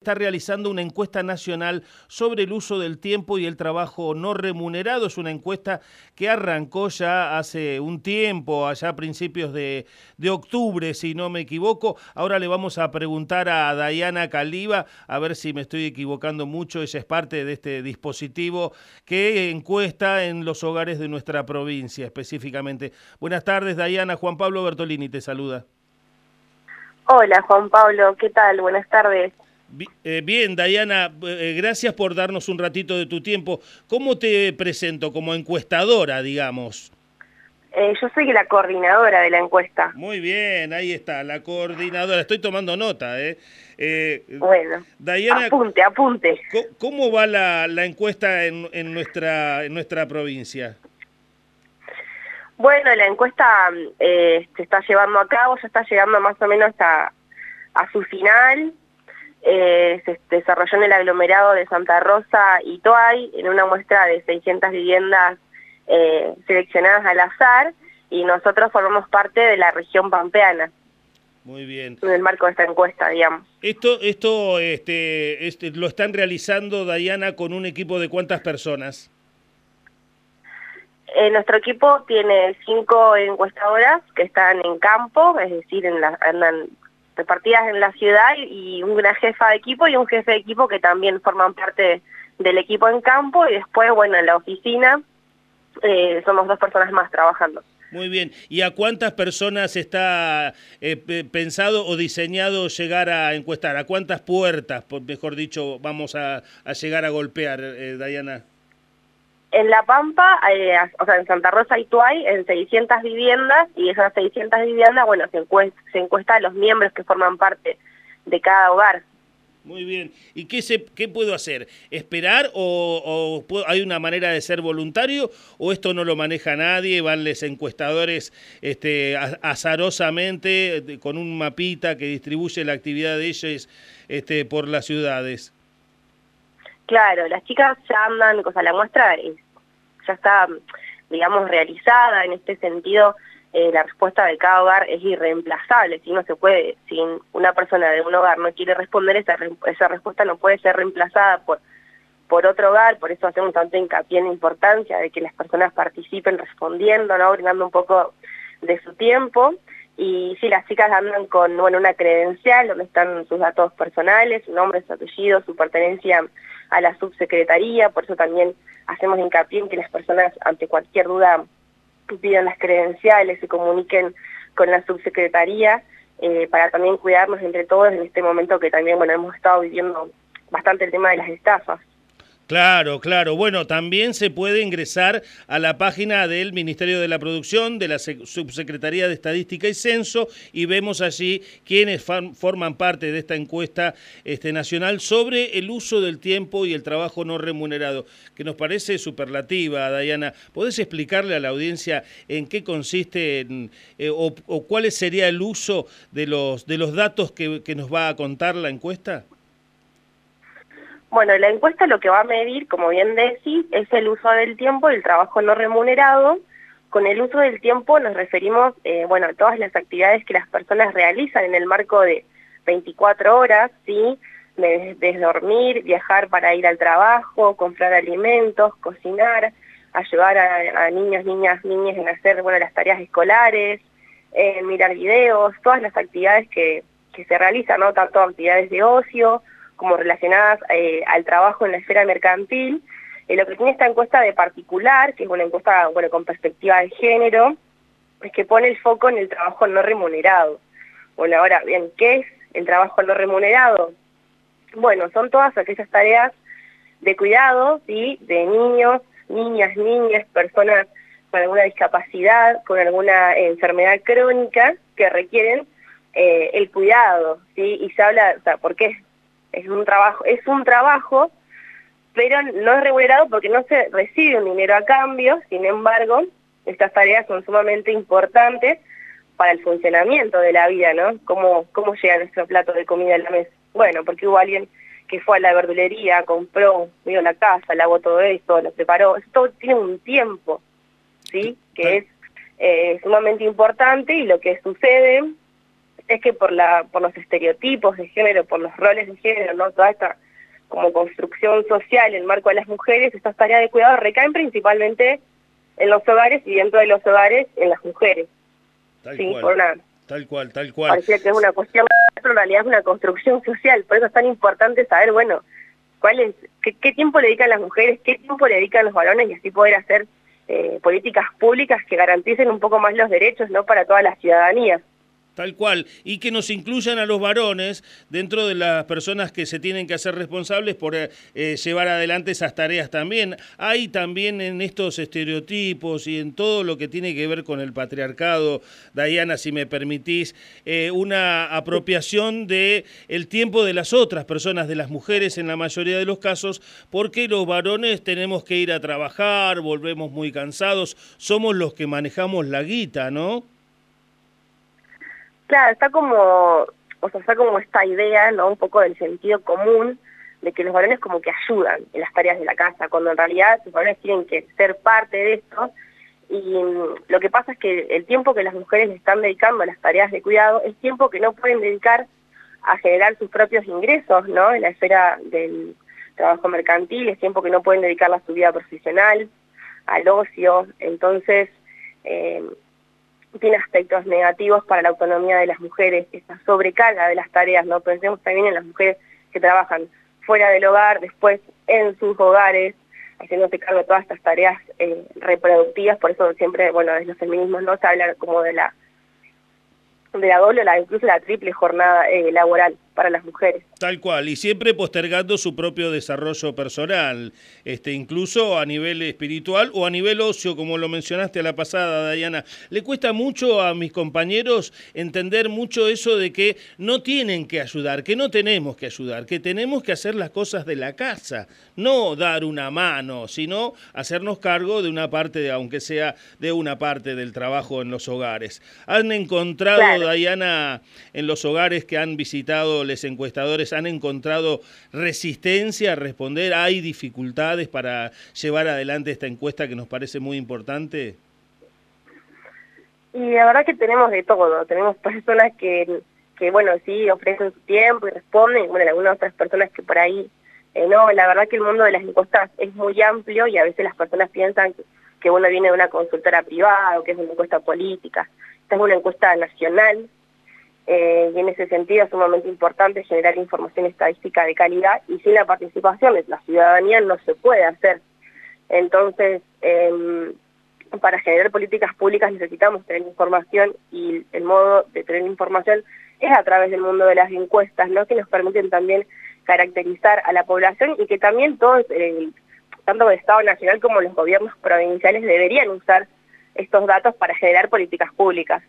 está realizando una encuesta nacional sobre el uso del tiempo y el trabajo no remunerado. Es una encuesta que arrancó ya hace un tiempo, allá a principios de, octubre, si no me equivoco. Ahora le vamos a preguntar a Dayana Caliba, a ver si me estoy equivocando mucho. Ella es parte de este dispositivo que encuesta en los hogares de nuestra provincia específicamente. Buenas tardes, Dayana. Juan Pablo Bertolini te saluda. Hola, Juan Pablo. ¿Qué tal? Buenas tardes. Eh, bien, Dayana, eh, gracias por darnos un ratito de tu tiempo. ¿Cómo te presento como encuestadora, digamos? Eh, yo soy la coordinadora de la encuesta. Muy bien, ahí está, la coordinadora. Estoy tomando nota, ¿eh? bueno, Dayana, apunte, apunte. ¿Cómo va la, encuesta en, nuestra, en nuestra provincia? Bueno, la encuesta se está llevando a cabo, ya está llegando más o menos a, a su final eh, se desarrolló en el aglomerado de Santa Rosa y Toay, en una muestra de 600 viviendas eh, seleccionadas al azar, y nosotros formamos parte de la región pampeana. Muy bien. En el marco de esta encuesta, digamos. Esto, esto este, este, lo están realizando, Dayana, con un equipo de cuántas personas? Eh, nuestro equipo tiene cinco encuestadoras que están en campo, es decir, en la, andan repartidas en la ciudad y una jefa de equipo y un jefe de equipo que también forman parte del equipo en campo y después, bueno, en la oficina eh, somos dos personas más trabajando. Muy bien. ¿Y a cuántas personas está eh, pensado o diseñado llegar a encuestar? ¿A cuántas puertas, mejor dicho, vamos a, llegar a golpear, eh, Dayana? En La Pampa, eh, o sea, en Santa Rosa y Tuay, en 600 viviendas, y esas 600 viviendas, bueno, se encuesta, a los miembros que forman parte de cada hogar. Muy bien. ¿Y qué, se, qué puedo hacer? ¿Esperar o, hay una manera de ser voluntario o esto no lo maneja nadie? ¿Van los encuestadores este, azarosamente con un mapita que distribuye la actividad de ellos este, por las ciudades? Claro, las chicas ya andan, o sea, la muestra ya está, digamos, realizada, en este sentido eh, la respuesta de cada hogar es irreemplazable, si no se puede, si una persona de un hogar no quiere responder, esa, esa respuesta no puede ser reemplazada por, por otro hogar, por eso hacemos tanto hincapié en la importancia de que las personas participen respondiendo, ¿no? brindando un poco de su tiempo, y sí, las chicas andan con bueno, una credencial donde están sus datos personales, su nombre, su apellido, su pertenencia a la subsecretaría, por eso también hacemos hincapié en que las personas ante cualquier duda pidan las credenciales, se comuniquen con la subsecretaría, eh, para también cuidarnos entre todos en este momento que también bueno hemos estado viviendo bastante el tema de las estafas. Claro, claro. Bueno, también se puede ingresar a la página del Ministerio de la Producción, de la Subsecretaría de Estadística y Censo, y vemos allí quienes forman parte de esta encuesta este, nacional sobre el uso del tiempo y el trabajo no remunerado, que nos parece superlativa, Dayana. ¿Podés explicarle a la audiencia en qué consiste eh, o, cuál sería el uso de los, de los datos que nos va a contar la encuesta? Bueno, la encuesta lo que va a medir, como bien decís, es el uso del tiempo el trabajo no remunerado. Con el uso del tiempo nos referimos, eh, bueno, a todas las actividades que las personas realizan en el marco de 24 horas, ¿sí? Desde dormir, viajar para ir al trabajo, comprar alimentos, cocinar, ayudar a, niños, niñas, niñas en hacer, bueno, las tareas escolares, eh, mirar videos, todas las actividades que, que se realizan, ¿no? Tanto actividades de ocio, como relacionadas eh, al trabajo en la esfera mercantil. Eh, lo que tiene esta encuesta de particular, que es una encuesta bueno, con perspectiva de género, es que pone el foco en el trabajo no remunerado. Bueno, ahora bien, ¿qué es el trabajo no remunerado? Bueno, son todas aquellas tareas de cuidado, ¿sí? de niños, niñas, niñas, personas con alguna discapacidad, con alguna enfermedad crónica que requieren eh, el cuidado, ¿sí? Y se habla, o sea, ¿por qué es un trabajo, es un trabajo, pero no es remunerado porque no se recibe un dinero a cambio, sin embargo, estas tareas son sumamente importantes para el funcionamiento de la vida, ¿no? ¿Cómo, cómo llega nuestro plato de comida a la mesa? Bueno, porque hubo alguien que fue a la verdulería, compró, vio la casa, lavó todo esto, lo preparó, esto tiene un tiempo, ¿sí? Que es eh, sumamente importante y lo que sucede es que por, la, por los estereotipos de género, por los roles de género, ¿no? toda esta como construcción social en el marco de las mujeres, estas tareas de cuidado recaen principalmente en los hogares y dentro de los hogares en las mujeres. Tal cual. tal cual, tal cual. Parecía que es una cuestión, pero en realidad es una construcción social, por eso es tan importante saber, bueno, cuál es, qué, tiempo le dedican las mujeres, qué tiempo le dedican los varones y así poder hacer eh, políticas públicas que garanticen un poco más los derechos no para toda la ciudadanía. Tal cual, y que nos incluyan a los varones dentro de las personas que se tienen que hacer responsables por eh, eh, llevar adelante esas tareas también. Hay también en estos estereotipos y en todo lo que tiene que ver con el patriarcado, Diana, si me permitís, eh, una apropiación de el tiempo de las otras personas, de las mujeres en la mayoría de los casos, porque los varones tenemos que ir a trabajar, volvemos muy cansados, somos los que manejamos la guita, ¿no? Claro, está como, o sea, está como esta idea, ¿no? Un poco del sentido común de que los varones como que ayudan en las tareas de la casa, cuando en realidad los varones tienen que ser parte de esto. Y mm, lo que pasa es que el tiempo que las mujeres están dedicando a las tareas de cuidado es tiempo que no pueden dedicar a generar sus propios ingresos, ¿no? En la esfera del trabajo mercantil, es tiempo que no pueden dedicar a su vida profesional, al ocio. Entonces, eh, tiene aspectos negativos para la autonomía de las mujeres, esa sobrecarga de las tareas, ¿no? Pensemos también en las mujeres que trabajan fuera del hogar, después en sus hogares, haciéndose cargo de todas estas tareas eh, reproductivas, por eso siempre, bueno, desde los feminismos no se habla como de la de la doble o incluso la triple jornada eh, laboral para las mujeres. Tal cual, y siempre postergando su propio desarrollo personal, este, incluso a nivel espiritual o a nivel ocio, como lo mencionaste a la pasada, Diana. Le cuesta mucho a mis compañeros entender mucho eso de que no tienen que ayudar, que no tenemos que ayudar, que tenemos que hacer las cosas de la casa, no dar una mano, sino hacernos cargo de una parte, de, aunque sea de una parte del trabajo en los hogares. ¿Han encontrado, Diana, en los hogares que han visitado los encuestadores, han encontrado resistencia a responder? ¿Hay dificultades para llevar adelante esta encuesta que nos parece muy importante? Y la verdad que tenemos de todo, tenemos personas que, que bueno, sí, ofrecen su tiempo y responden, bueno, algunas otras personas que por ahí eh, no, la verdad que el mundo de las encuestas es muy amplio y a veces las personas piensan que, uno viene de una consultora privada o que es una encuesta política. Esta es una encuesta nacional eh, y en ese sentido es sumamente importante generar información estadística de calidad y sin la participación de la ciudadanía no se puede hacer. Entonces, em, para generar políticas públicas necesitamos tener información y el modo de tener información es a través del mundo de las encuestas, ¿no? que nos permiten también caracterizar a la población y que también todos, eh, tanto el Estado Nacional como los gobiernos provinciales deberían usar estos datos para generar políticas públicas.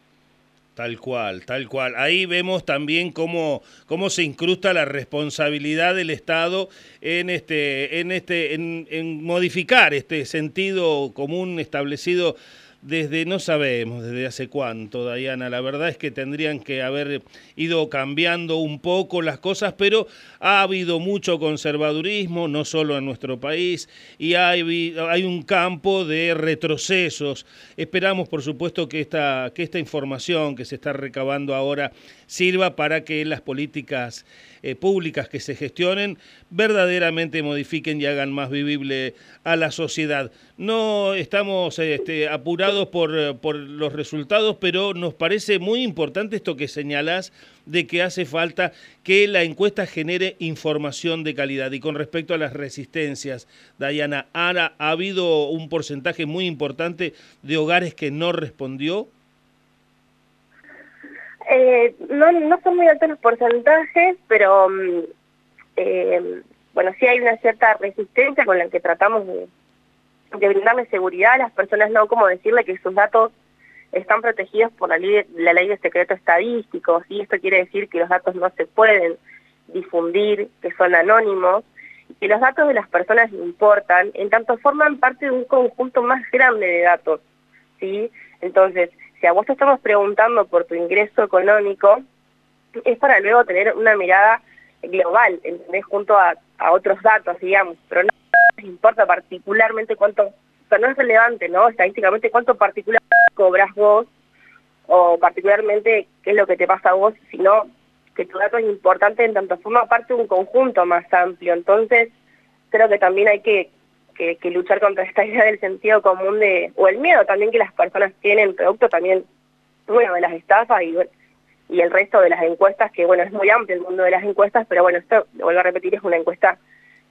Tal cual, tal cual. Ahí vemos también cómo, cómo se incrusta la responsabilidad del Estado en este, en este, en, en modificar este sentido común establecido desde, no sabemos desde hace cuánto, Diana, la verdad es que tendrían que haber ido cambiando un poco las cosas, pero ha habido mucho conservadurismo, no solo en nuestro país, y hay, hay un campo de retrocesos. Esperamos, por supuesto, que esta, que esta información que se está recabando ahora sirva para que las políticas eh, públicas que se gestionen verdaderamente modifiquen y hagan más vivible a la sociedad. No estamos este, apurados por, por los resultados, pero nos parece muy importante esto que señalas de que hace falta que la encuesta genere información de calidad. Y con respecto a las resistencias, Dayana, ¿ha, ha habido un porcentaje muy importante de hogares que no respondió? Eh, no, no son muy altos los porcentajes, pero mm, eh, bueno, sí hay una cierta resistencia con la que tratamos de, brindarle seguridad a las personas, no como decirle que sus datos están protegidos por la ley, la ley de secreto estadístico, y esto quiere decir que los datos no se pueden difundir, que son anónimos, y que los datos de las personas importan, en tanto forman parte de un conjunto más grande de datos, ¿sí? Entonces, si a vos te estamos preguntando por tu ingreso económico, es para luego tener una mirada global, ¿entendés? Junto a, otros datos, digamos, pero no importa particularmente cuánto, o no es relevante, ¿no? Estadísticamente cuánto particular cobras vos o particularmente qué es lo que te pasa a vos, sino que tu dato es importante en tanto forma parte de un conjunto más amplio. Entonces, creo que también hay que, que, luchar contra esta idea del sentido común de, o el miedo también que las personas tienen, producto también, bueno, de las estafas y, y el resto de las encuestas, que bueno, es muy amplio el mundo de las encuestas, pero bueno, esto, lo vuelvo a repetir, es una encuesta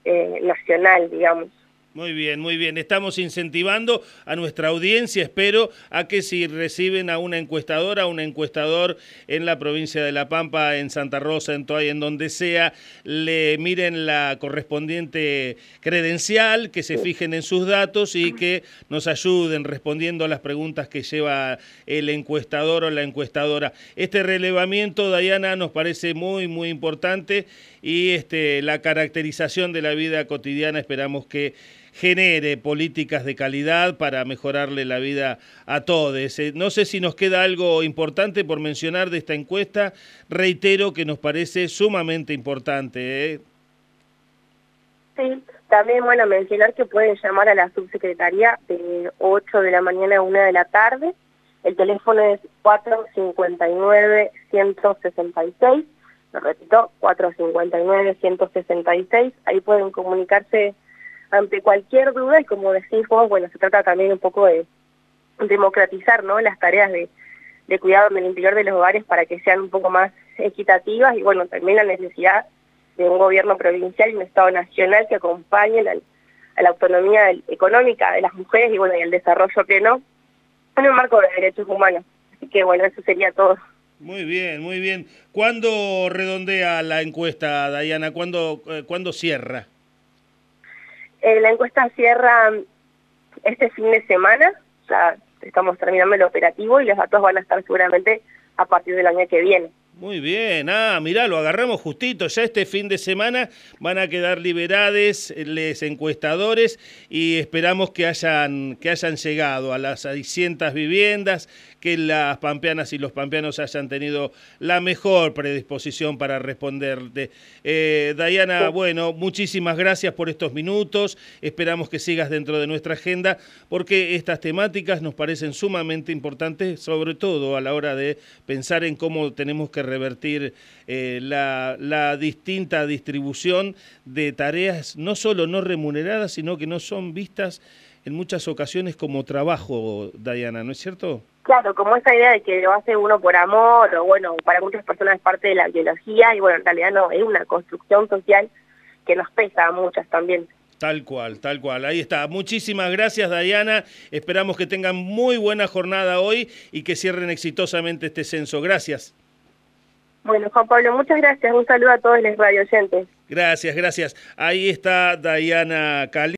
eh, nacional, digamos. Muy bien, muy bien. Estamos incentivando a nuestra audiencia, espero, a que si reciben a una encuestadora, a un encuestador en la provincia de La Pampa, en Santa Rosa, en Toay, en donde sea, le miren la correspondiente credencial, que se fijen en sus datos y que nos ayuden respondiendo a las preguntas que lleva el encuestador o la encuestadora. Este relevamiento, Dayana, nos parece muy, muy importante y este, la caracterización de la vida cotidiana esperamos que genere políticas de calidad para mejorarle la vida a todos. Eh, no sé si nos queda algo importante por mencionar de esta encuesta. Reitero que nos parece sumamente importante. ¿eh? Sí, también, bueno, mencionar que pueden llamar a la subsecretaría de 8 de la mañana a 1 de la tarde. El teléfono es 459-166. Lo repito, 459-166. Ahí pueden comunicarse ante cualquier duda y como decís vos, bueno, se trata también un poco de democratizar ¿no? las tareas de, cuidado en el interior de los hogares para que sean un poco más equitativas y bueno, también la necesidad de un gobierno provincial y un Estado nacional que acompañen a la autonomía económica de las mujeres y bueno, y el desarrollo pleno en un marco de derechos humanos. Así que bueno, eso sería todo. Muy bien, muy bien. ¿Cuándo redondea la encuesta, Dayana? ¿Cuándo, eh, ¿cuándo cierra? Eh, la encuesta cierra este fin de semana, ya estamos terminando el operativo y los datos van a estar seguramente a partir del año que viene. Muy bien, ah, mirá, lo agarramos justito. Ya este fin de semana van a quedar liberades los encuestadores y esperamos que hayan, que hayan llegado a las 600 viviendas, que las pampeanas y los pampeanos hayan tenido la mejor predisposición para responderte. Eh, Dayana, bueno, muchísimas gracias por estos minutos. Esperamos que sigas dentro de nuestra agenda porque estas temáticas nos parecen sumamente importantes, sobre todo a la hora de pensar en cómo tenemos que revertir eh, la, la, distinta distribución de tareas, no solo no remuneradas, sino que no son vistas en muchas ocasiones como trabajo, Dayana, ¿no es cierto? Claro, como esa idea de que lo hace uno por amor, o bueno, para muchas personas es parte de la biología, y bueno, en realidad no, es una construcción social que nos pesa a muchas también. Tal cual, tal cual. Ahí está. Muchísimas gracias, Dayana. Esperamos que tengan muy buena jornada hoy y que cierren exitosamente este censo. Gracias. Bueno, Juan Pablo, muchas gracias. Un saludo a todos los radioyentes. Gracias, gracias. Ahí está Dayana Cali.